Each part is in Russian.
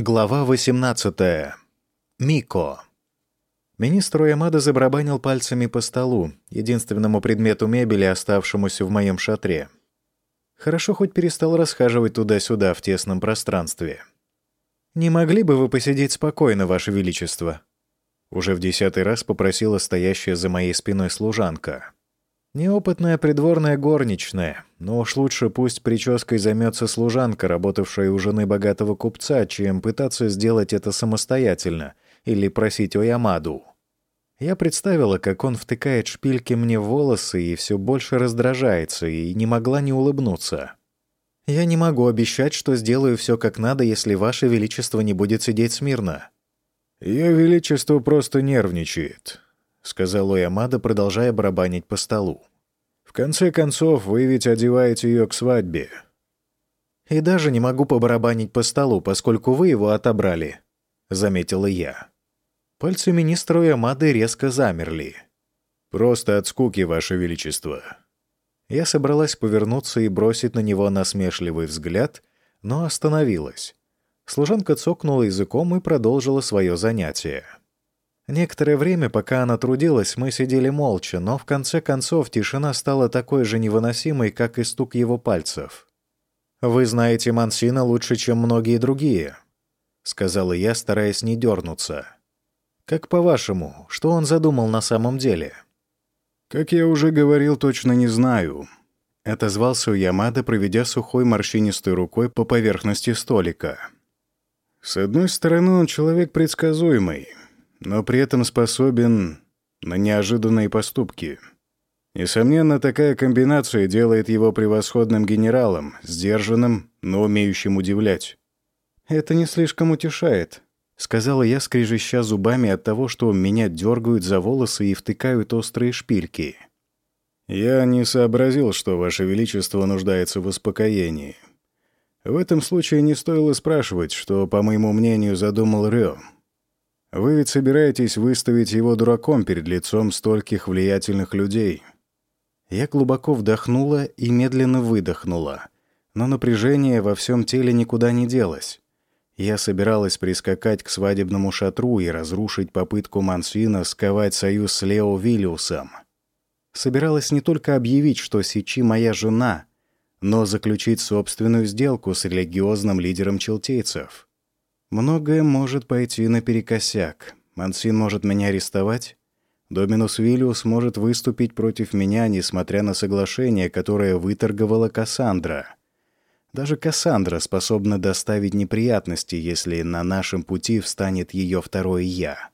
Глава 18. Мико. Министр Уямада забарабанил пальцами по столу, единственному предмету мебели, оставшемуся в моем шатре. Хорошо хоть перестал расхаживать туда-сюда в тесном пространстве. «Не могли бы вы посидеть спокойно, Ваше Величество?» Уже в десятый раз попросила стоящая за моей спиной служанка. Неопытная придворная горничная, но уж лучше пусть прической займется служанка, работавшая у жены богатого купца, чем пытаться сделать это самостоятельно или просить о Ямаду. Я представила, как он втыкает шпильки мне в волосы и все больше раздражается, и не могла не улыбнуться. «Я не могу обещать, что сделаю все как надо, если Ваше Величество не будет сидеть смирно». «Ее Величество просто нервничает», — сказал Уямада, продолжая барабанить по столу. «В конце концов, вы ведь одеваете ее к свадьбе». «И даже не могу побарабанить по столу, поскольку вы его отобрали», — заметила я. Пальцы министра Уямады резко замерли. «Просто от скуки, Ваше Величество». Я собралась повернуться и бросить на него насмешливый взгляд, но остановилась. Служанка цокнула языком и продолжила свое занятие. Некоторое время, пока она трудилась, мы сидели молча, но в конце концов тишина стала такой же невыносимой, как и стук его пальцев. «Вы знаете Мансина лучше, чем многие другие», — сказала я, стараясь не дернуться. «Как по-вашему, что он задумал на самом деле?» «Как я уже говорил, точно не знаю», — отозвался Ямада, проведя сухой морщинистой рукой по поверхности столика. «С одной стороны, он человек предсказуемый» но при этом способен на неожиданные поступки. Несомненно, такая комбинация делает его превосходным генералом, сдержанным, но умеющим удивлять. «Это не слишком утешает», — сказала я, скрежеща зубами от того, что меня дергают за волосы и втыкают острые шпильки. «Я не сообразил, что Ваше Величество нуждается в успокоении. В этом случае не стоило спрашивать, что, по моему мнению, задумал Рё. Вы ведь собираетесь выставить его дураком перед лицом стольких влиятельных людей. Я глубоко вдохнула и медленно выдохнула. Но напряжение во всем теле никуда не делось. Я собиралась прискакать к свадебному шатру и разрушить попытку Мансина сковать союз с Лео Виллиусом. Собиралась не только объявить, что Сичи моя жена, но заключить собственную сделку с религиозным лидером челтейцев — Многое может пойти наперекосяк. Мансин может меня арестовать. Доминус Виллиус может выступить против меня, несмотря на соглашение, которое выторговала Кассандра. Даже Кассандра способна доставить неприятности, если на нашем пути встанет ее второе «я».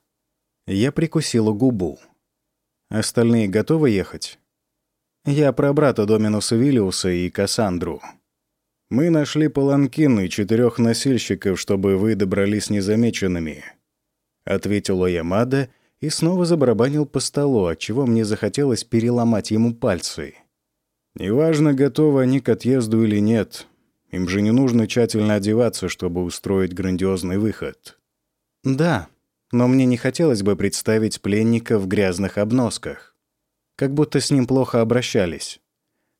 Я прикусила губу. Остальные готовы ехать? Я про брата Доминуса Виллиуса и Кассандру. Мы нашли паланкин и четырех носильщиков, чтобы вы добрались незамеченными», — ответил Оямада и снова забарабанил по столу, отчего мне захотелось переломать ему пальцы. «Неважно, готовы они к отъезду или нет. Им же не нужно тщательно одеваться, чтобы устроить грандиозный выход». «Да, но мне не хотелось бы представить пленника в грязных обносках. Как будто с ним плохо обращались».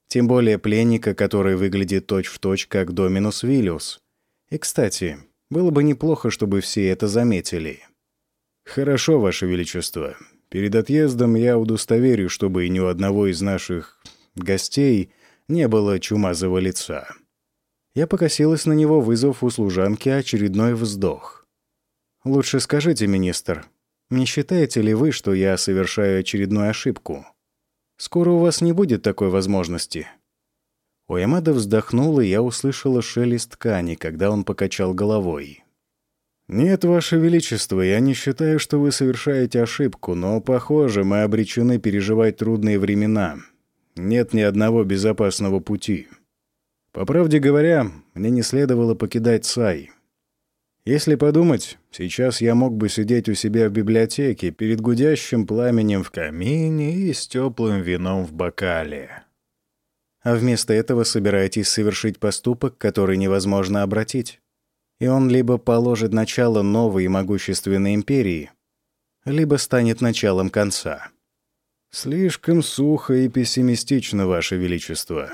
Тем более пленника, который выглядит точь-в-точь, точь, как Доминус Виллиус. И, кстати, было бы неплохо, чтобы все это заметили. «Хорошо, Ваше Величество. Перед отъездом я удостоверю, чтобы ни у одного из наших гостей не было чумазого лица». Я покосилась на него, вызвав у служанки очередной вздох. «Лучше скажите, министр, не считаете ли вы, что я совершаю очередную ошибку?» Скоро у вас не будет такой возможности». Уэмада вздохнул, и я услышала шелест ткани, когда он покачал головой. «Нет, Ваше Величество, я не считаю, что вы совершаете ошибку, но, похоже, мы обречены переживать трудные времена. Нет ни одного безопасного пути. По правде говоря, мне не следовало покидать Сай. Если подумать, сейчас я мог бы сидеть у себя в библиотеке перед гудящим пламенем в камине и с теплым вином в бокале. А вместо этого собираетесь совершить поступок, который невозможно обратить. И он либо положит начало новой могущественной империи, либо станет началом конца. Слишком сухо и пессимистично, Ваше Величество.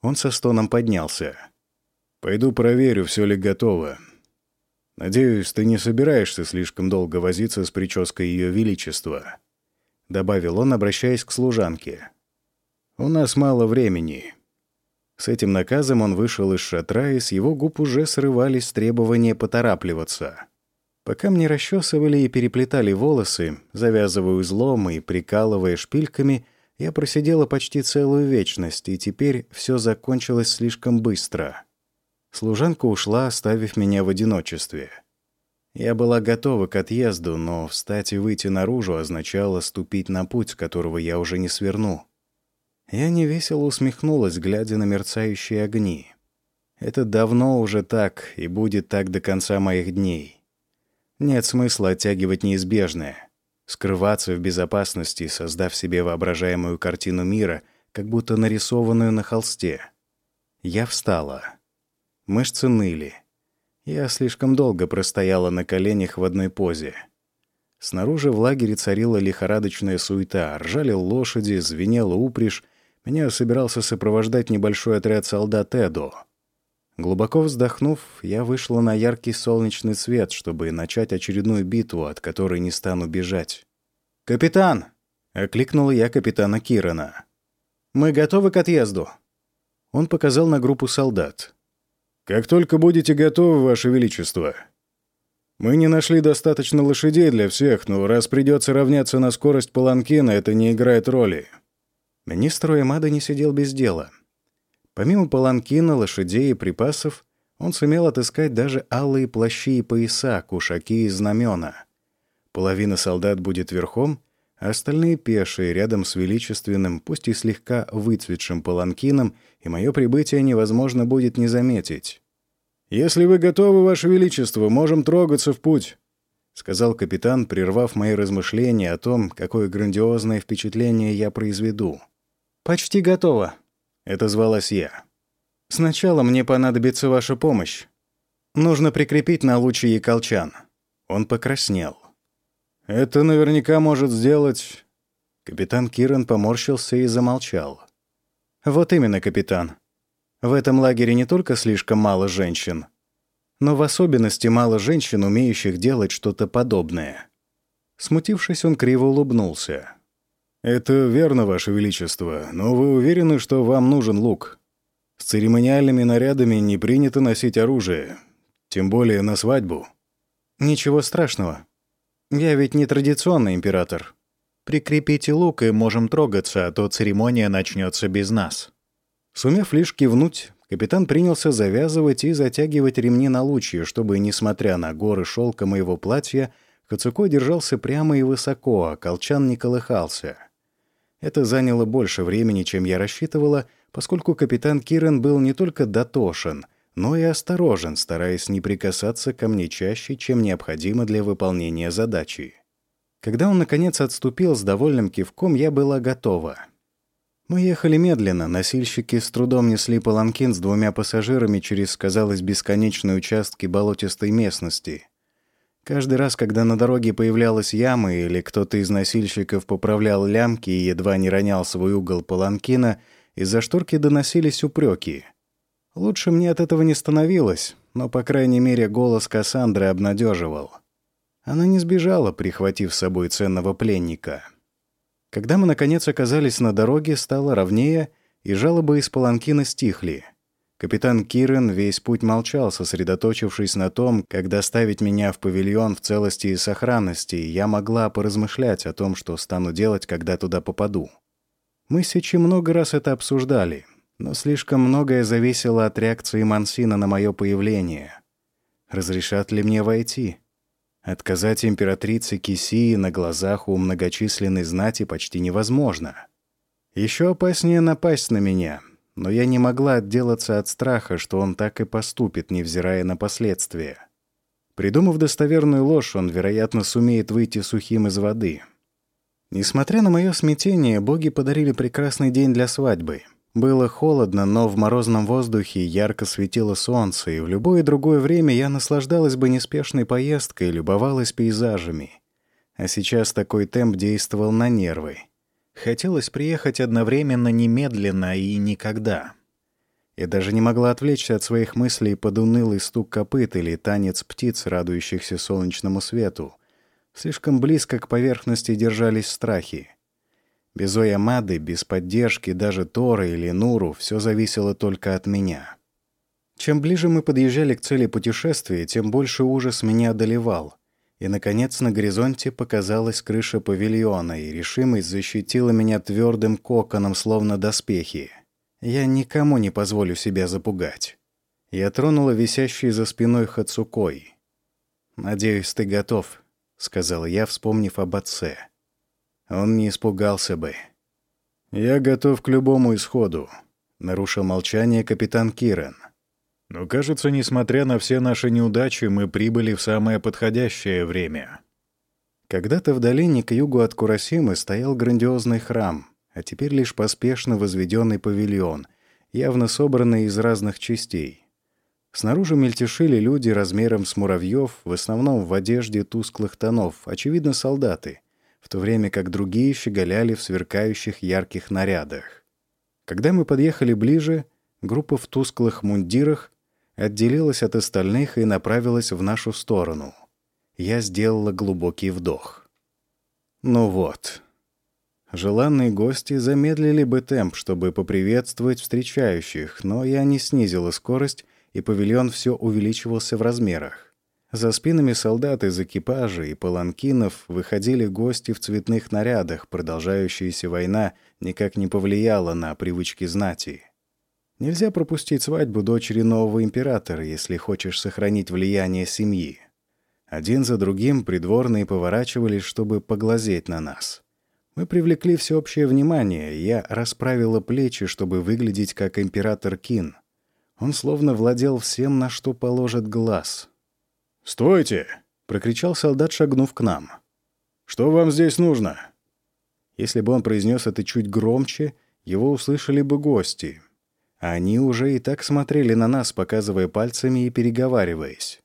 Он со стоном поднялся. Пойду проверю, все ли готово. «Надеюсь, ты не собираешься слишком долго возиться с прической Ее Величества», — добавил он, обращаясь к служанке. «У нас мало времени». С этим наказом он вышел из шатра, и с его губ уже срывались требования поторапливаться. Пока мне расчесывали и переплетали волосы, завязывая узлом и прикалывая шпильками, я просидела почти целую вечность, и теперь все закончилось слишком быстро. Служанка ушла, оставив меня в одиночестве. Я была готова к отъезду, но встать и выйти наружу означало ступить на путь, которого я уже не сверну. Я невесело усмехнулась, глядя на мерцающие огни. Это давно уже так и будет так до конца моих дней. Нет смысла оттягивать неизбежное, скрываться в безопасности, создав себе воображаемую картину мира, как будто нарисованную на холсте. Я встала. Мышцы ныли. Я слишком долго простояла на коленях в одной позе. Снаружи в лагере царила лихорадочная суета, ржали лошади, звенела упряжь, меня собирался сопровождать небольшой отряд солдат Эдо. Глубоко вздохнув, я вышла на яркий солнечный свет, чтобы начать очередную битву, от которой не стану бежать. «Капитан!» — окликнул я капитана Кирана. «Мы готовы к отъезду?» Он показал на группу солдат. «Как только будете готовы, Ваше Величество. Мы не нашли достаточно лошадей для всех, но раз придется равняться на скорость паланкина, это не играет роли». Министр Уэмада не сидел без дела. Помимо паланкина, лошадей и припасов, он сумел отыскать даже алые плащи и пояса, кушаки и знамена. Половина солдат будет верхом, остальные пешие рядом с величественным, пусть и слегка выцветшим паланкином, и мое прибытие невозможно будет не заметить. «Если вы готовы, Ваше Величество, можем трогаться в путь», — сказал капитан, прервав мои размышления о том, какое грандиозное впечатление я произведу. «Почти готово», — это звалась я. «Сначала мне понадобится ваша помощь. Нужно прикрепить на лучи и колчан». Он покраснел. «Это наверняка может сделать...» Капитан Киран поморщился и замолчал. «Вот именно, капитан. В этом лагере не только слишком мало женщин, но в особенности мало женщин, умеющих делать что-то подобное». Смутившись, он криво улыбнулся. «Это верно, Ваше Величество, но вы уверены, что вам нужен лук? С церемониальными нарядами не принято носить оружие, тем более на свадьбу». «Ничего страшного. Я ведь не традиционный император. Прикрепите лук, и можем трогаться, а то церемония начнется без нас». Сумев лишь кивнуть, капитан принялся завязывать и затягивать ремни на лучье, чтобы, несмотря на горы шелка моего платья, Кацуко держался прямо и высоко, а колчан не колыхался. Это заняло больше времени, чем я рассчитывала, поскольку капитан Кирен был не только дотошен, но и осторожен, стараясь не прикасаться ко мне чаще, чем необходимо для выполнения задачи. Когда он, наконец, отступил с довольным кивком, я была готова. Мы ехали медленно, носильщики с трудом несли паланкин с двумя пассажирами через, казалось, бесконечные участки болотистой местности. Каждый раз, когда на дороге появлялась яма или кто-то из носильщиков поправлял лямки и едва не ронял свой угол паланкина, из-за шторки доносились упреки. Лучше мне от этого не становилось, но, по крайней мере, голос Кассандры обнадеживал. Она не сбежала, прихватив с собой ценного пленника. Когда мы, наконец, оказались на дороге, стало ровнее, и жалобы из паланкина стихли — Капитан Кирен весь путь молчал, сосредоточившись на том, как доставить меня в павильон в целости и сохранности, я могла поразмышлять о том, что стану делать, когда туда попаду. Мы Сечи много раз это обсуждали, но слишком многое зависело от реакции Мансина на мое появление. Разрешат ли мне войти? Отказать императрице Кисии на глазах у многочисленной знати почти невозможно. Еще опаснее напасть на меня — но я не могла отделаться от страха, что он так и поступит, невзирая на последствия. Придумав достоверную ложь, он, вероятно, сумеет выйти сухим из воды. Несмотря на мое смятение, боги подарили прекрасный день для свадьбы. Было холодно, но в морозном воздухе ярко светило солнце, и в любое другое время я наслаждалась бы неспешной поездкой и любовалась пейзажами. А сейчас такой темп действовал на нервы. Хотелось приехать одновременно немедленно и никогда. Я даже не могла отвлечься от своих мыслей под унылый стук копыт или танец птиц, радующихся солнечному свету. Слишком близко к поверхности держались страхи. Без Оямады, без поддержки даже Тора или Нуру все зависело только от меня. Чем ближе мы подъезжали к цели путешествия, тем больше ужас меня одолевал. И, наконец, на горизонте показалась крыша павильона, и решимость защитила меня твердым коконом, словно доспехи. Я никому не позволю себя запугать. Я тронула висящий за спиной Хацукой. «Надеюсь, ты готов», — сказал я, вспомнив об отце. Он не испугался бы. «Я готов к любому исходу», — нарушил молчание капитан Кирен. «Но, кажется, несмотря на все наши неудачи, мы прибыли в самое подходящее время». Когда-то в долине к югу от Курасимы стоял грандиозный храм, а теперь лишь поспешно возведенный павильон, явно собранный из разных частей. Снаружи мельтешили люди размером с муравьев, в основном в одежде тусклых тонов, очевидно, солдаты — в то время как другие щеголяли в сверкающих ярких нарядах. Когда мы подъехали ближе, группа в тусклых мундирах отделилась от остальных и направилась в нашу сторону. Я сделала глубокий вдох. Ну вот. Желанные гости замедлили бы темп, чтобы поприветствовать встречающих, но я не снизила скорость, и павильон все увеличивался в размерах. За спинами солдат из экипажа и паланкинов выходили гости в цветных нарядах, продолжающаяся война никак не повлияла на привычки знати. Нельзя пропустить свадьбу дочери нового императора, если хочешь сохранить влияние семьи. Один за другим придворные поворачивались, чтобы поглазеть на нас. Мы привлекли всеобщее внимание, я расправила плечи, чтобы выглядеть как император Кин. Он словно владел всем, на что положит глаз — «Стойте!» — прокричал солдат, шагнув к нам. «Что вам здесь нужно?» Если бы он произнес это чуть громче, его услышали бы гости. Они уже и так смотрели на нас, показывая пальцами и переговариваясь.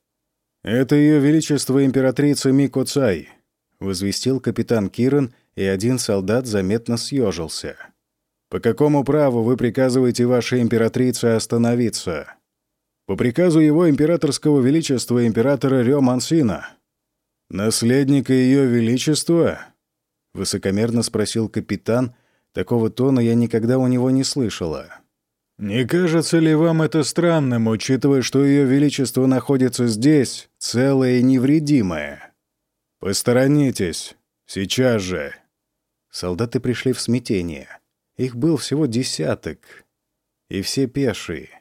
«Это Ее Величество императрица Мико Цай», — возвестил капитан Киран, и один солдат заметно съежился. «По какому праву вы приказываете вашей императрице остановиться?» По приказу его императорского величества императора Рё Мансина. «Наследника ее величества?» — высокомерно спросил капитан. Такого тона я никогда у него не слышала. «Не кажется ли вам это странным, учитывая, что ее величество находится здесь, целое и невредимое? Посторонитесь, сейчас же!» Солдаты пришли в смятение. Их был всего десяток, и все пешие.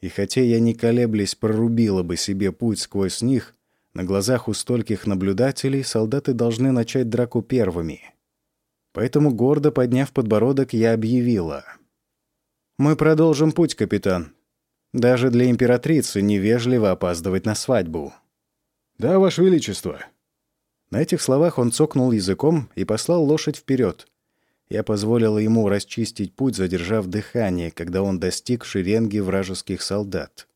И хотя я не колеблясь прорубила бы себе путь сквозь них, на глазах у стольких наблюдателей солдаты должны начать драку первыми. Поэтому, гордо подняв подбородок, я объявила. «Мы продолжим путь, капитан. Даже для императрицы невежливо опаздывать на свадьбу». «Да, Ваше Величество». На этих словах он цокнул языком и послал лошадь вперед. Я позволила ему расчистить путь, задержав дыхание, когда он достиг шеренги вражеских солдат.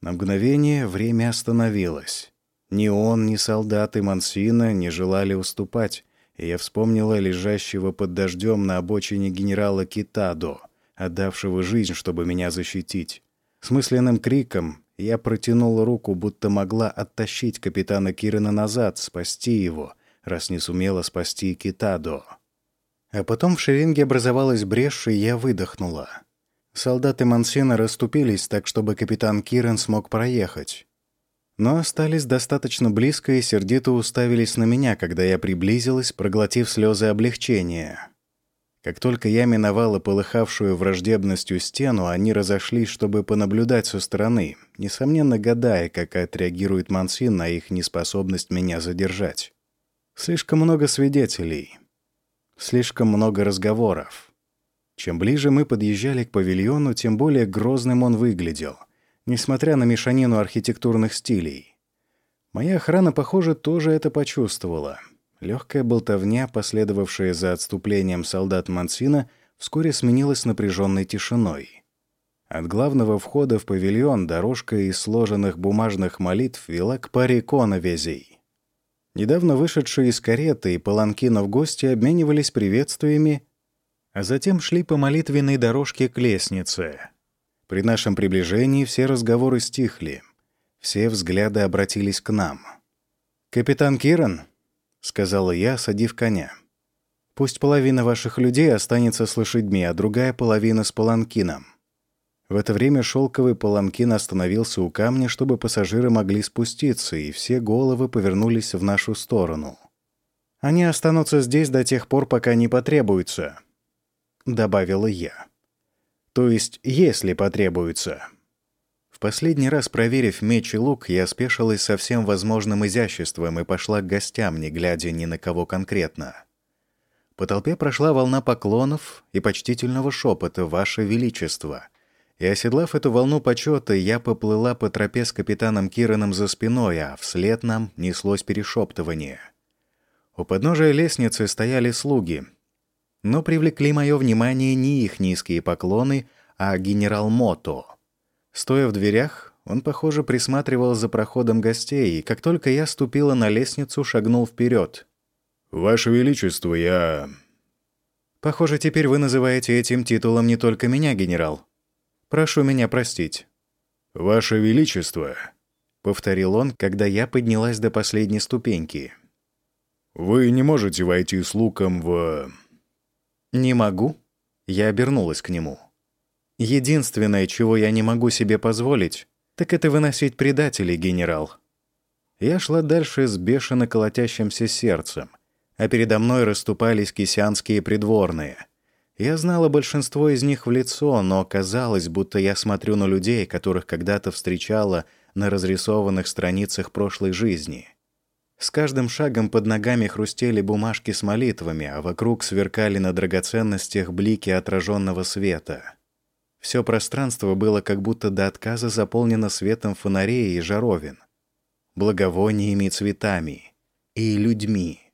На мгновение время остановилось. Ни он, ни солдаты Мансина не желали уступать, и я вспомнила лежащего под дождем на обочине генерала Китадо, отдавшего жизнь, чтобы меня защитить. С мысленным криком я протянула руку, будто могла оттащить капитана Кирина назад, спасти его, раз не сумела спасти Китадо. А потом в шеренге образовалась брешь, и я выдохнула. Солдаты Мансена расступились так, чтобы капитан Кирен смог проехать. Но остались достаточно близко и сердито уставились на меня, когда я приблизилась, проглотив слезы облегчения. Как только я миновала полыхавшую враждебностью стену, они разошлись, чтобы понаблюдать со стороны, несомненно гадая, как отреагирует Мансин на их неспособность меня задержать. Слишком много свидетелей. Слишком много разговоров. Чем ближе мы подъезжали к павильону, тем более грозным он выглядел, несмотря на мешанину архитектурных стилей. Моя охрана, похоже, тоже это почувствовала. Легкая болтовня, последовавшая за отступлением солдат Мансина, вскоре сменилась напряженной тишиной. От главного входа в павильон дорожка из сложенных бумажных молитв вела к паре коновезей. Недавно вышедшие из кареты и паланкинов гости обменивались приветствиями, а затем шли по молитвенной дорожке к лестнице. При нашем приближении все разговоры стихли. Все взгляды обратились к нам. «Капитан Киран», — сказала я, садив коня, — «пусть половина ваших людей останется с лошадьми, а другая половина с паланкином». В это время шелковый паланкин остановился у камня, чтобы пассажиры могли спуститься, и все головы повернулись в нашу сторону. «Они останутся здесь до тех пор, пока не потребуются», — добавила я. «То есть, если потребуется». В последний раз, проверив меч и лук, я спешилась со всем возможным изяществом и пошла к гостям, не глядя ни на кого конкретно. По толпе прошла волна поклонов и почтительного шепота «Ваше Величество», и, оседлав эту волну почета, я поплыла по тропе с капитаном Кираном за спиной, а вслед нам неслось перешептывание. У подножия лестницы стояли слуги. Но привлекли мое внимание не их низкие поклоны, а генерал Мото. Стоя в дверях, он, похоже, присматривал за проходом гостей, и как только я ступила на лестницу, шагнул вперед. «Ваше Величество, я...» «Похоже, теперь вы называете этим титулом не только меня, генерал», Прошу меня простить». «Ваше Величество», — повторил он, когда я поднялась до последней ступеньки. «Вы не можете войти с луком в...» «Не могу». Я обернулась к нему. «Единственное, чего я не могу себе позволить, так это выносить предателей, генерал». Я шла дальше с бешено колотящимся сердцем, а передо мной расступались кисянские придворные — я знала большинство из них в лицо, но казалось, будто я смотрю на людей, которых когда-то встречала на разрисованных страницах прошлой жизни. С каждым шагом под ногами хрустели бумажки с молитвами, а вокруг сверкали на драгоценностях блики отраженного света. Все пространство было как будто до отказа заполнено светом фонарей и жаровин, благовониями и цветами и людьми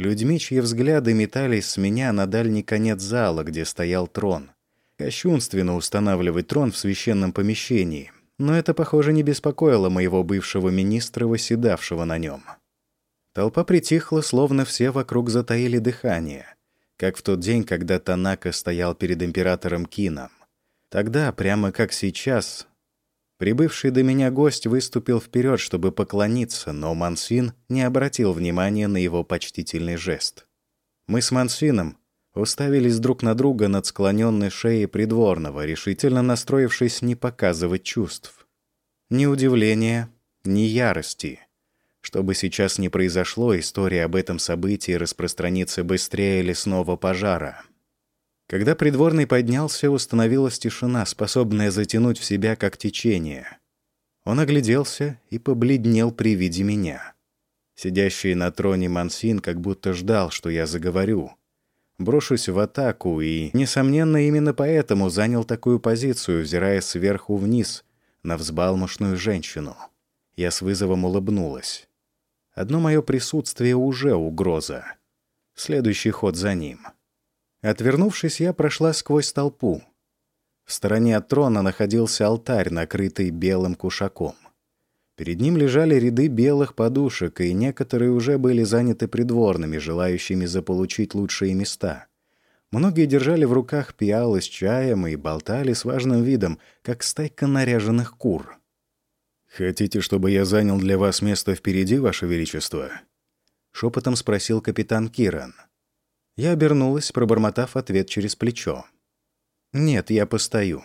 людьми, чьи взгляды метались с меня на дальний конец зала, где стоял трон. Кощунственно устанавливать трон в священном помещении, но это, похоже, не беспокоило моего бывшего министра, восседавшего на нем. Толпа притихла, словно все вокруг затаили дыхание, как в тот день, когда Танака стоял перед императором Кином. Тогда, прямо как сейчас, Прибывший до меня гость выступил вперед, чтобы поклониться, но Мансин не обратил внимания на его почтительный жест. Мы с Мансином уставились друг на друга над склоненной шеей придворного, решительно настроившись не показывать чувств. Ни удивления, ни ярости. Что бы сейчас ни произошло, история об этом событии распространится быстрее лесного пожара. Когда придворный поднялся, установилась тишина, способная затянуть в себя как течение. Он огляделся и побледнел при виде меня. Сидящий на троне Мансин как будто ждал, что я заговорю. Брошусь в атаку и, несомненно, именно поэтому занял такую позицию, взирая сверху вниз на взбалмошную женщину. Я с вызовом улыбнулась. Одно мое присутствие уже угроза. Следующий ход за ним — Отвернувшись, я прошла сквозь толпу. В стороне от трона находился алтарь, накрытый белым кушаком. Перед ним лежали ряды белых подушек, и некоторые уже были заняты придворными, желающими заполучить лучшие места. Многие держали в руках пиалы с чаем и болтали с важным видом, как стайка наряженных кур. «Хотите, чтобы я занял для вас место впереди, Ваше Величество?» — шепотом спросил капитан Киран. — я обернулась, пробормотав ответ через плечо. «Нет, я постою».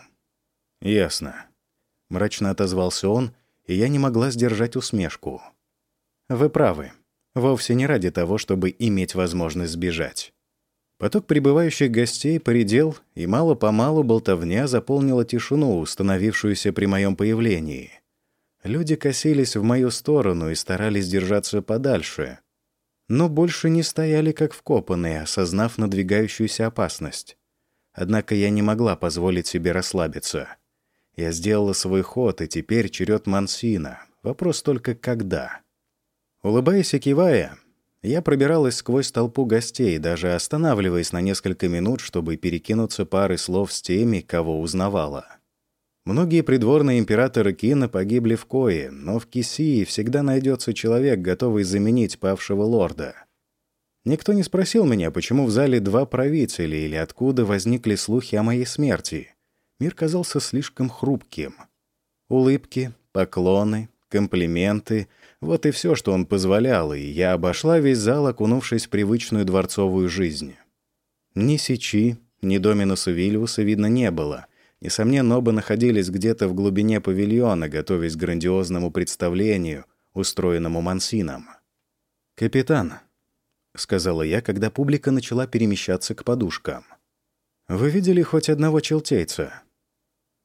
«Ясно», — мрачно отозвался он, и я не могла сдержать усмешку. «Вы правы. Вовсе не ради того, чтобы иметь возможность сбежать». Поток прибывающих гостей поредел, и мало-помалу болтовня заполнила тишину, установившуюся при моем появлении. Люди косились в мою сторону и старались держаться подальше, но больше не стояли как вкопанные, осознав надвигающуюся опасность. Однако я не могла позволить себе расслабиться. Я сделала свой ход, и теперь черед Мансина. Вопрос только когда. Улыбаясь и кивая, я пробиралась сквозь толпу гостей, даже останавливаясь на несколько минут, чтобы перекинуться парой слов с теми, кого узнавала. Многие придворные императоры Кина погибли в Кое, но в Кисии всегда найдется человек, готовый заменить павшего лорда. Никто не спросил меня, почему в зале два правителя или откуда возникли слухи о моей смерти. Мир казался слишком хрупким. Улыбки, поклоны, комплименты — вот и все, что он позволял, и я обошла весь зал, окунувшись в привычную дворцовую жизнь. Ни Сичи, ни Доминуса Вильвуса видно не было. Несомненно, оба находились где-то в глубине павильона, готовясь к грандиозному представлению, устроенному Мансином. «Капитан», — сказала я, когда публика начала перемещаться к подушкам. «Вы видели хоть одного челтейца?»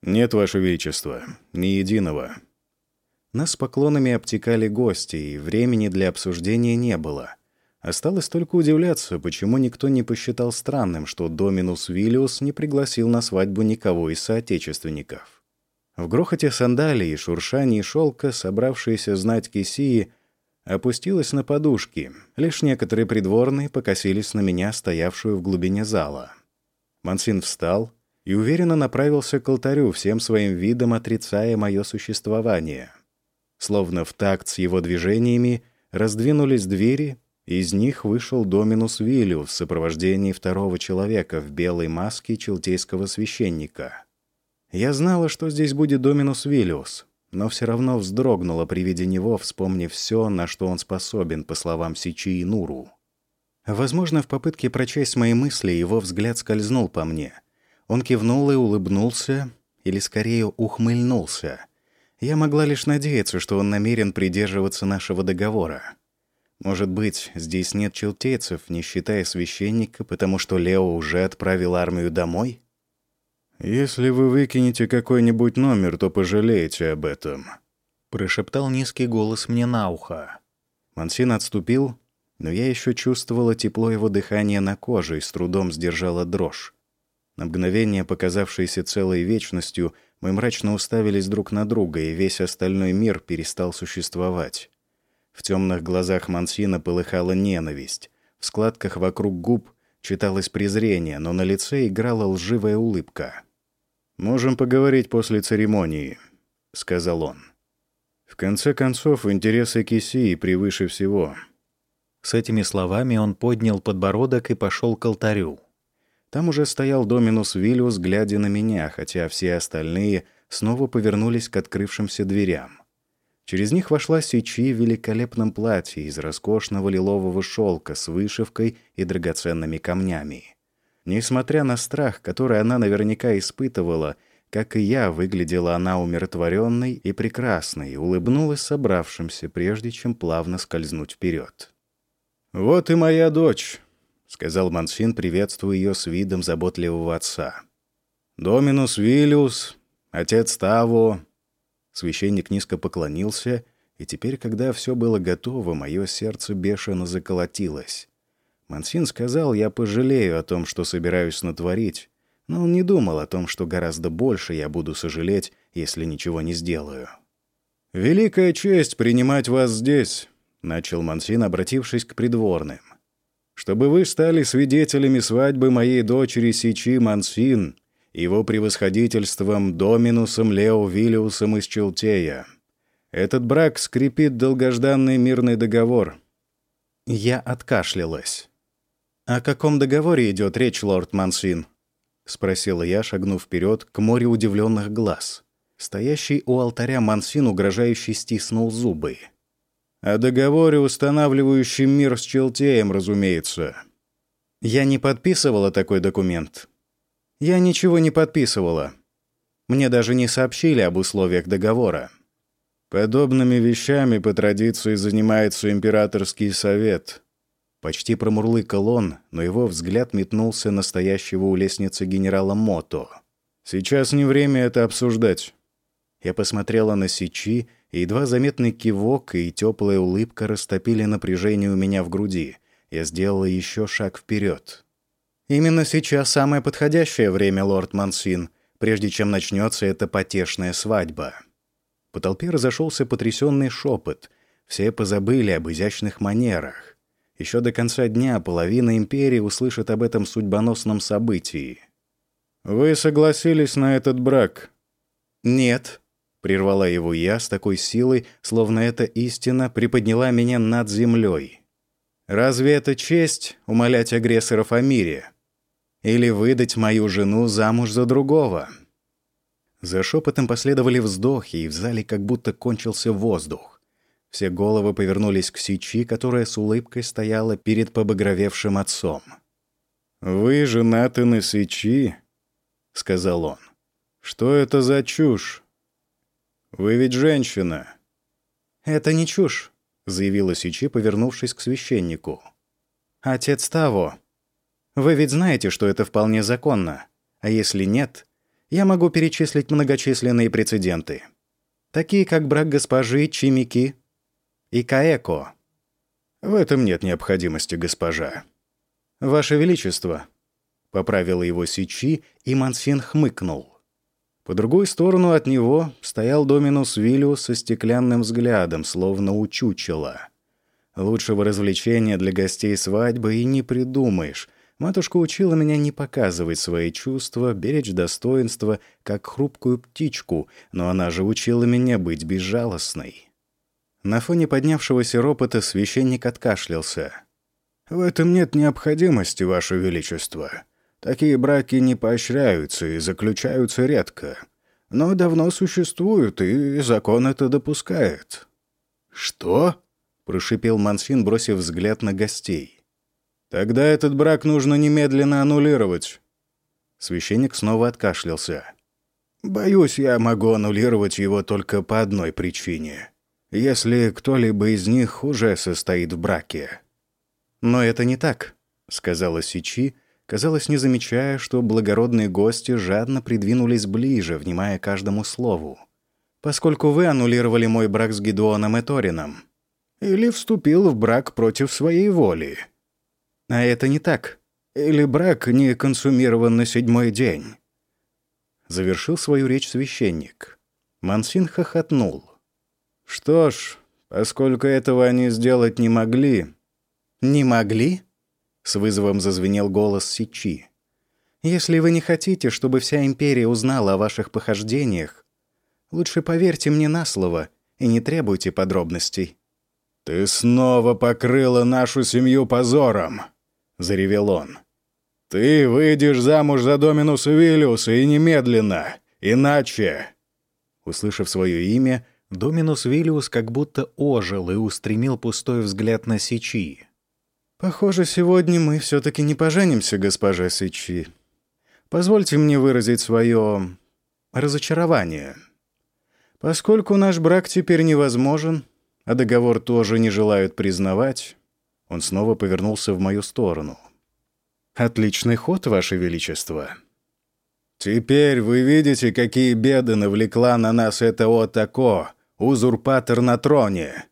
«Нет, Ваше Величество, ни единого». Нас поклонами обтекали гости, и времени для обсуждения не было. Осталось только удивляться, почему никто не посчитал странным, что Доминус Виллиус не пригласил на свадьбу никого из соотечественников. В грохоте сандалий и шуршании шелка собравшиеся знать Кисии опустилась на подушки. Лишь некоторые придворные покосились на меня, стоявшую в глубине зала. Мансин встал и уверенно направился к алтарю, всем своим видом отрицая мое существование. Словно в такт с его движениями раздвинулись двери, из них вышел Доминус Виллиус в сопровождении второго человека в белой маске челтейского священника. Я знала, что здесь будет Доминус Виллиус, но все равно вздрогнула при виде него, вспомнив все, на что он способен, по словам Сичи и Нуру. Возможно, в попытке прочесть мои мысли его взгляд скользнул по мне. Он кивнул и улыбнулся, или скорее ухмыльнулся. Я могла лишь надеяться, что он намерен придерживаться нашего договора. Может быть, здесь нет челтейцев, не считая священника, потому что Лео уже отправил армию домой? «Если вы выкинете какой-нибудь номер, то пожалеете об этом», — прошептал низкий голос мне на ухо. Мансин отступил, но я еще чувствовала тепло его дыхания на коже и с трудом сдержала дрожь. На мгновение, показавшееся целой вечностью, мы мрачно уставились друг на друга, и весь остальной мир перестал существовать. В темных глазах Мансина полыхала ненависть. В складках вокруг губ читалось презрение, но на лице играла лживая улыбка. «Можем поговорить после церемонии», — сказал он. «В конце концов, интересы Кисии превыше всего». С этими словами он поднял подбородок и пошел к алтарю. Там уже стоял Доминус Виллиус, глядя на меня, хотя все остальные снова повернулись к открывшимся дверям. Через них вошла Сичи в великолепном платье из роскошного лилового шелка с вышивкой и драгоценными камнями. Несмотря на страх, который она наверняка испытывала, как и я, выглядела она умиротворенной и прекрасной, улыбнулась собравшимся, прежде чем плавно скользнуть вперед. «Вот и моя дочь», — сказал Мансин, приветствуя ее с видом заботливого отца. «Доминус Виллиус, отец Таво, Священник низко поклонился, и теперь, когда все было готово, мое сердце бешено заколотилось. Мансин сказал, я пожалею о том, что собираюсь натворить, но он не думал о том, что гораздо больше я буду сожалеть, если ничего не сделаю. «Великая честь принимать вас здесь», — начал Мансин, обратившись к придворным. «Чтобы вы стали свидетелями свадьбы моей дочери Сичи Мансин, его превосходительством Доминусом Лео Виллиусом из Челтея. Этот брак скрепит долгожданный мирный договор». Я откашлялась. «О каком договоре идет речь, лорд Мансин?» — спросила я, шагнув вперед к морю удивленных глаз. Стоящий у алтаря Мансин угрожающе стиснул зубы. «О договоре, устанавливающем мир с Челтеем, разумеется». «Я не подписывала такой документ», я ничего не подписывала. Мне даже не сообщили об условиях договора. Подобными вещами по традиции занимается императорский совет. Почти промурлыкал он, но его взгляд метнулся на стоящего у лестницы генерала Мото. «Сейчас не время это обсуждать». Я посмотрела на Сичи, и едва заметный кивок и теплая улыбка растопили напряжение у меня в груди. Я сделала еще шаг вперед. Именно сейчас самое подходящее время, лорд Мансин, прежде чем начнется эта потешная свадьба. По толпе разошелся потрясенный шепот. Все позабыли об изящных манерах. Еще до конца дня половина империи услышит об этом судьбоносном событии. «Вы согласились на этот брак?» «Нет», — прервала его я с такой силой, словно эта истина приподняла меня над землей. «Разве это честь — умолять агрессоров о мире?» Или выдать мою жену замуж за другого. За шепотом последовали вздохи, и в зале как будто кончился воздух. Все головы повернулись к Сичи, которая с улыбкой стояла перед побагровевшим отцом. «Вы женаты на Сичи?» — сказал он. «Что это за чушь? Вы ведь женщина». «Это не чушь», — заявила Сичи, повернувшись к священнику. «Отец того. Вы ведь знаете, что это вполне законно. А если нет, я могу перечислить многочисленные прецеденты. Такие, как брак госпожи Чимики и Каэко. В этом нет необходимости, госпожа. Ваше Величество, — поправила его Сичи, и Мансин хмыкнул. По другой сторону от него стоял Доминус Виллиус со стеклянным взглядом, словно у чучела. Лучшего развлечения для гостей свадьбы и не придумаешь — Матушка учила меня не показывать свои чувства, беречь достоинство, как хрупкую птичку, но она же учила меня быть безжалостной. На фоне поднявшегося ропота священник откашлялся. «В этом нет необходимости, Ваше Величество. Такие браки не поощряются и заключаются редко. Но давно существуют, и закон это допускает». «Что?» — прошипел Мансфин, бросив взгляд на гостей. Тогда этот брак нужно немедленно аннулировать. Священник снова откашлялся. Боюсь, я могу аннулировать его только по одной причине. Если кто-либо из них уже состоит в браке. Но это не так, сказала Сичи, казалось, не замечая, что благородные гости жадно придвинулись ближе, внимая каждому слову. Поскольку вы аннулировали мой брак с Гедеоном и Торином. Или вступил в брак против своей воли. А это не так. Или брак не консумирован на седьмой день. Завершил свою речь священник. Мансин хохотнул. Что ж, поскольку этого они сделать не могли... Не могли? С вызовом зазвенел голос Сичи. Если вы не хотите, чтобы вся империя узнала о ваших похождениях, лучше поверьте мне на слово и не требуйте подробностей. «Ты снова покрыла нашу семью позором!» Заревел он. «Ты выйдешь замуж за Доминуса Виллиуса и немедленно, иначе...» Услышав свое имя, Доминус Виллиус как будто ожил и устремил пустой взгляд на Сичи. «Похоже, сегодня мы все-таки не поженимся, госпожа Сичи. Позвольте мне выразить свое разочарование. Поскольку наш брак теперь невозможен, а договор тоже не желают признавать, он снова повернулся в мою сторону. «Отличный ход, Ваше Величество». «Теперь вы видите, какие беды навлекла на нас эта Отако, узурпатор на троне!»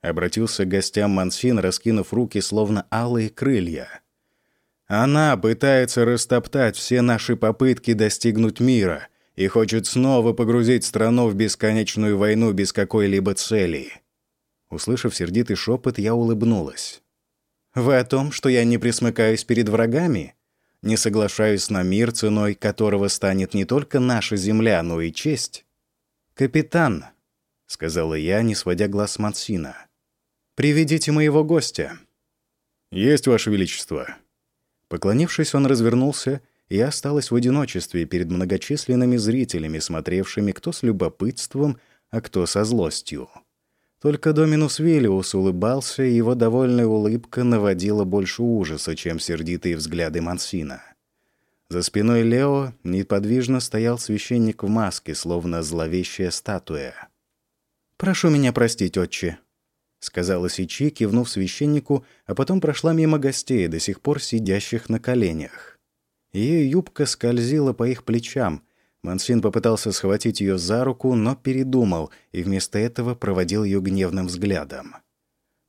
Обратился к гостям Мансин, раскинув руки, словно алые крылья. «Она пытается растоптать все наши попытки достигнуть мира и хочет снова погрузить страну в бесконечную войну без какой-либо цели». Услышав сердитый шепот, я улыбнулась. Вы о том, что я не присмыкаюсь перед врагами? Не соглашаюсь на мир, ценой которого станет не только наша земля, но и честь? «Капитан», — сказала я, не сводя глаз с Мансина, — «приведите моего гостя». «Есть, Ваше Величество». Поклонившись, он развернулся, и я осталась в одиночестве перед многочисленными зрителями, смотревшими кто с любопытством, а кто со злостью. Только Доминус Виллиус улыбался, и его довольная улыбка наводила больше ужаса, чем сердитые взгляды Мансина. За спиной Лео неподвижно стоял священник в маске, словно зловещая статуя. «Прошу меня простить, отче», — сказала Сичи, кивнув священнику, а потом прошла мимо гостей, до сих пор сидящих на коленях. Ее юбка скользила по их плечам, Мансин попытался схватить ее за руку, но передумал и вместо этого проводил ее гневным взглядом.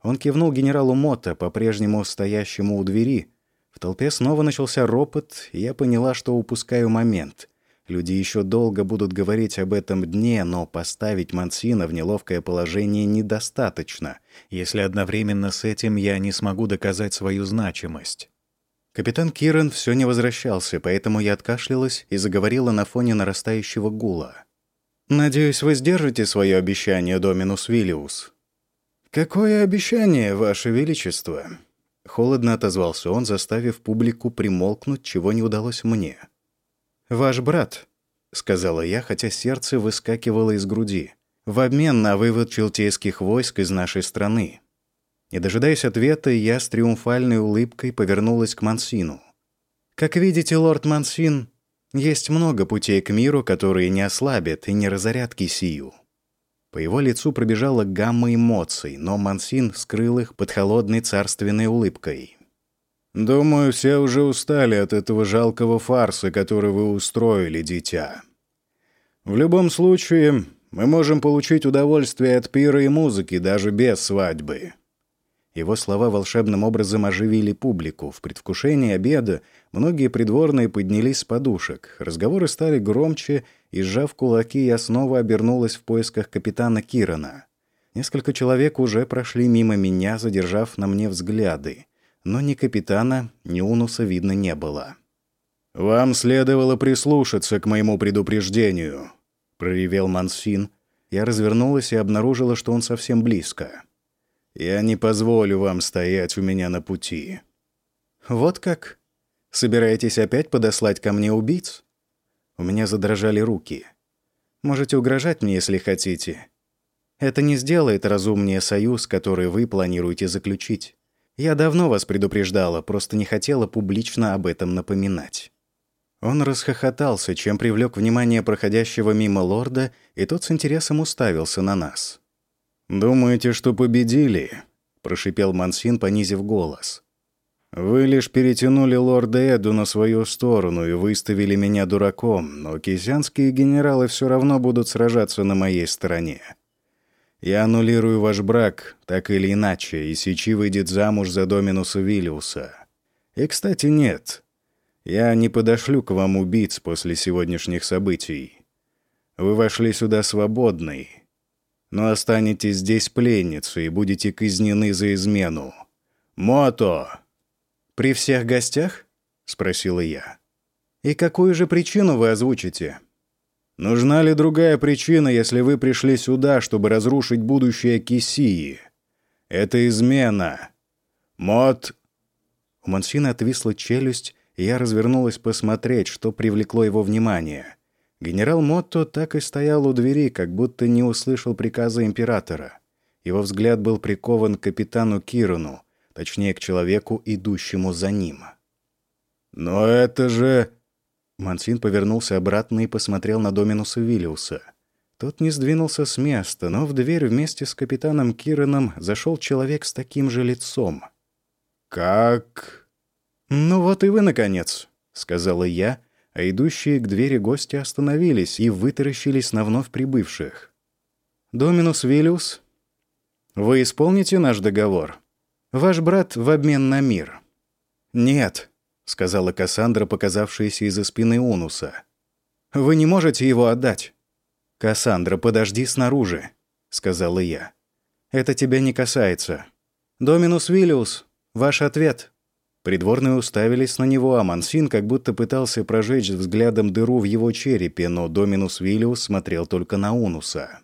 Он кивнул генералу Мота, по-прежнему стоящему у двери. В толпе снова начался ропот, и я поняла, что упускаю момент. Люди еще долго будут говорить об этом дне, но поставить Мансина в неловкое положение недостаточно, если одновременно с этим я не смогу доказать свою значимость. Капитан Кирен все не возвращался, поэтому я откашлялась и заговорила на фоне нарастающего гула. «Надеюсь, вы сдержите свое обещание, Доминус Виллиус». «Какое обещание, Ваше Величество?» Холодно отозвался он, заставив публику примолкнуть, чего не удалось мне. «Ваш брат», — сказала я, хотя сердце выскакивало из груди. «В обмен на вывод челтейских войск из нашей страны». Не дожидаясь ответа, я с триумфальной улыбкой повернулась к Мансину. «Как видите, лорд Мансин, есть много путей к миру, которые не ослабят и не разорят Кисию». По его лицу пробежала гамма эмоций, но Мансин скрыл их под холодной царственной улыбкой. «Думаю, все уже устали от этого жалкого фарса, который вы устроили, дитя. В любом случае, мы можем получить удовольствие от пира и музыки даже без свадьбы». Его слова волшебным образом оживили публику. В предвкушении обеда многие придворные поднялись с подушек. Разговоры стали громче, и, сжав кулаки, я снова обернулась в поисках капитана Кирана. Несколько человек уже прошли мимо меня, задержав на мне взгляды. Но ни капитана, ни Унуса видно не было. «Вам следовало прислушаться к моему предупреждению», — проревел Мансфин. Я развернулась и обнаружила, что он совсем близко. Я не позволю вам стоять у меня на пути». «Вот как? Собираетесь опять подослать ко мне убийц?» У меня задрожали руки. «Можете угрожать мне, если хотите. Это не сделает разумнее союз, который вы планируете заключить. Я давно вас предупреждала, просто не хотела публично об этом напоминать». Он расхохотался, чем привлек внимание проходящего мимо лорда, и тот с интересом уставился на нас. «Думаете, что победили?» — прошипел Мансин, понизив голос. «Вы лишь перетянули лорда Эду на свою сторону и выставили меня дураком, но кизянские генералы все равно будут сражаться на моей стороне. Я аннулирую ваш брак, так или иначе, и Сичи выйдет замуж за Доминуса Виллиуса. И, кстати, нет. Я не подошлю к вам убийц после сегодняшних событий. Вы вошли сюда свободный, но останетесь здесь пленницей и будете казнены за измену. Мото!» «При всех гостях?» — спросила я. «И какую же причину вы озвучите?» «Нужна ли другая причина, если вы пришли сюда, чтобы разрушить будущее Кисии? Это измена. Мот...» У Мансина отвисла челюсть, и я развернулась посмотреть, что привлекло его внимание — Генерал Мотто так и стоял у двери, как будто не услышал приказа императора. Его взгляд был прикован к капитану Кирону, точнее, к человеку, идущему за ним. «Но это же...» Мансин повернулся обратно и посмотрел на Доминуса Виллиуса. Тот не сдвинулся с места, но в дверь вместе с капитаном Кироном зашел человек с таким же лицом. «Как...» «Ну вот и вы, наконец», — сказала я, — а идущие к двери гости остановились и вытаращились на вновь прибывших. «Доминус Виллиус, вы исполните наш договор? Ваш брат в обмен на мир». «Нет», — сказала Кассандра, показавшаяся из-за спины Унуса. «Вы не можете его отдать». «Кассандра, подожди снаружи», — сказала я. «Это тебя не касается. Доминус Виллиус, ваш ответ». Придворные уставились на него, а Мансин как будто пытался прожечь взглядом дыру в его черепе, но Доминус Виллиус смотрел только на Унуса.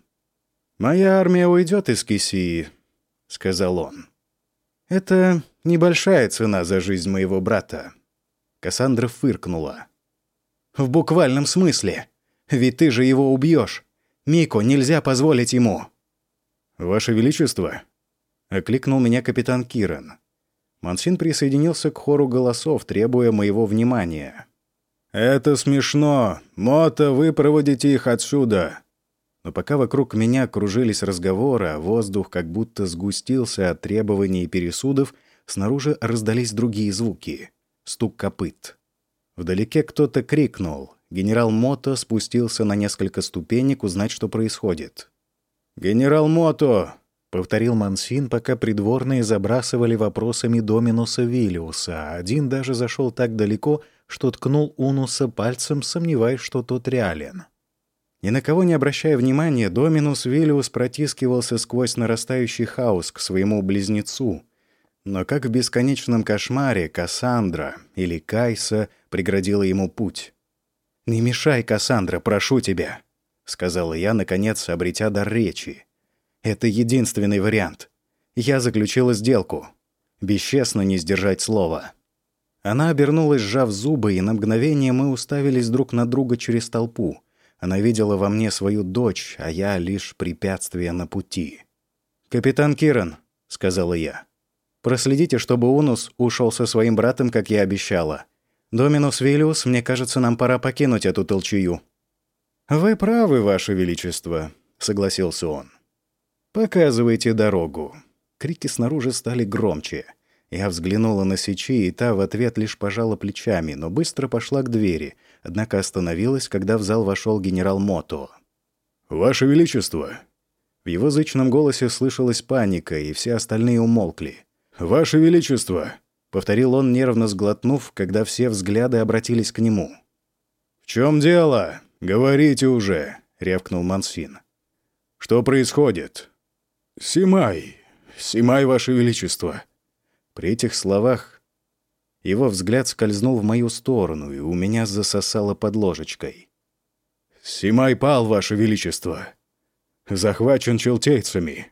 «Моя армия уйдет из Кисии», — сказал он. «Это небольшая цена за жизнь моего брата». Кассандра фыркнула. «В буквальном смысле. Ведь ты же его убьешь. Мико нельзя позволить ему». «Ваше Величество», — окликнул меня капитан Киран. Мансин присоединился к хору голосов, требуя моего внимания. «Это смешно. Мото, вы проводите их отсюда». Но пока вокруг меня кружились разговоры, а воздух как будто сгустился от требований и пересудов, снаружи раздались другие звуки. Стук копыт. Вдалеке кто-то крикнул. Генерал Мото спустился на несколько ступенек узнать, что происходит. «Генерал Мото, — повторил Мансин, пока придворные забрасывали вопросами Доминуса Виллиуса, а один даже зашел так далеко, что ткнул Унуса пальцем, сомневаясь, что тот реален. Ни на кого не обращая внимания, Доминус Виллиус протискивался сквозь нарастающий хаос к своему близнецу. Но как в бесконечном кошмаре Кассандра или Кайса преградила ему путь. «Не мешай, Кассандра, прошу тебя», — сказала я, наконец, обретя дар речи. Это единственный вариант. Я заключила сделку. Бесчестно не сдержать слова. Она обернулась, сжав зубы, и на мгновение мы уставились друг на друга через толпу. Она видела во мне свою дочь, а я лишь препятствие на пути. «Капитан Киран», — сказала я, — «проследите, чтобы Унус ушел со своим братом, как я обещала. Доминус Виллиус, мне кажется, нам пора покинуть эту толчую». «Вы правы, Ваше Величество», — согласился он. «Показывайте дорогу». Крики снаружи стали громче. Я взглянула на Сечи, и та в ответ лишь пожала плечами, но быстро пошла к двери, однако остановилась, когда в зал вошел генерал Мото. «Ваше Величество!» В его зычном голосе слышалась паника, и все остальные умолкли. «Ваше Величество!» — повторил он, нервно сглотнув, когда все взгляды обратились к нему. «В чем дело? Говорите уже!» — рявкнул Мансфин. «Что происходит?» «Симай! Симай, Ваше Величество!» При этих словах его взгляд скользнул в мою сторону, и у меня засосало под ложечкой. «Симай пал, Ваше Величество! Захвачен челтейцами!»